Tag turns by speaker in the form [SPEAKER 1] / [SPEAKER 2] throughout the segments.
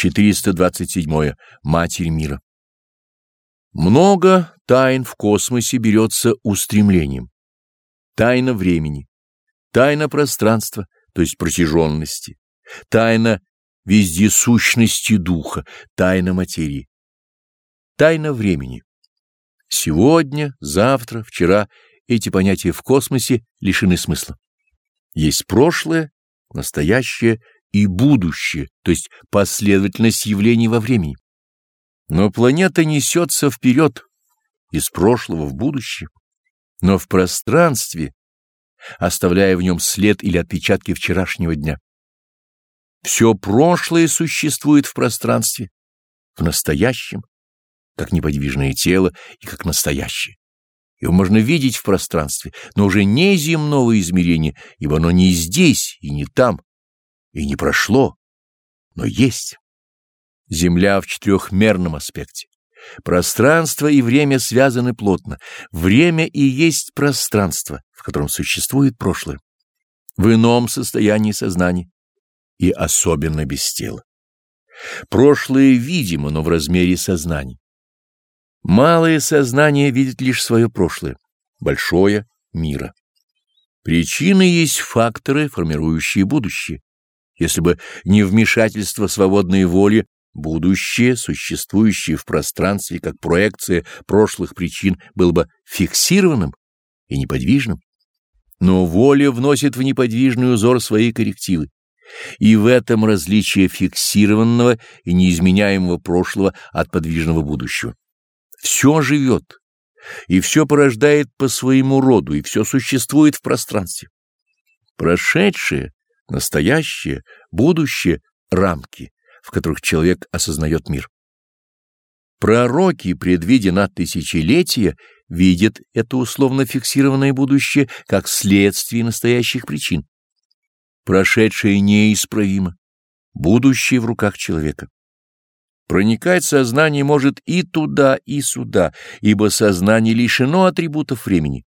[SPEAKER 1] 427. Матерь мира. Много тайн в космосе берется устремлением. Тайна времени, тайна пространства, то есть протяженности, тайна вездесущности духа, тайна материи, тайна времени. Сегодня, завтра, вчера эти понятия в космосе лишены смысла. Есть прошлое, настоящее и будущее, то есть последовательность явлений во времени. Но планета несется вперед, из прошлого в будущее, но в пространстве, оставляя в нем след или отпечатки вчерашнего дня. Все прошлое существует в пространстве, в настоящем, как неподвижное тело и как настоящее. Его можно видеть в пространстве, но уже не земного измерения, ибо оно не здесь и не там, и не прошло, но есть. Земля в четырехмерном аспекте. Пространство и время связаны плотно. Время и есть пространство, в котором существует прошлое. В ином состоянии сознания и особенно без тела. Прошлое видимо, но в размере сознания. Малое сознание видит лишь свое прошлое, большое — мира. Причины есть факторы, формирующие будущее. Если бы не вмешательство свободной воли, будущее, существующее в пространстве как проекция прошлых причин, было бы фиксированным и неподвижным. Но воля вносит в неподвижный узор свои коррективы. И в этом различие фиксированного и неизменяемого прошлого от подвижного будущего. Все живет, и все порождает по своему роду, и все существует в пространстве. Прошедшее настоящее, будущее — рамки, в которых человек осознает мир. Пророки, предвидя на тысячелетия, видят это условно фиксированное будущее как следствие настоящих причин. Прошедшее неисправимо, будущее в руках человека. Проникать сознание может и туда, и сюда, ибо сознание лишено атрибутов времени.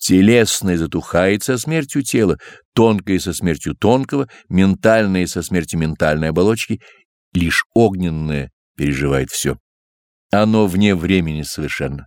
[SPEAKER 1] Телесное затухает со смертью тела, тонкое со смертью тонкого, ментальное со смертью ментальной оболочки, лишь огненное переживает все. Оно вне времени совершенно.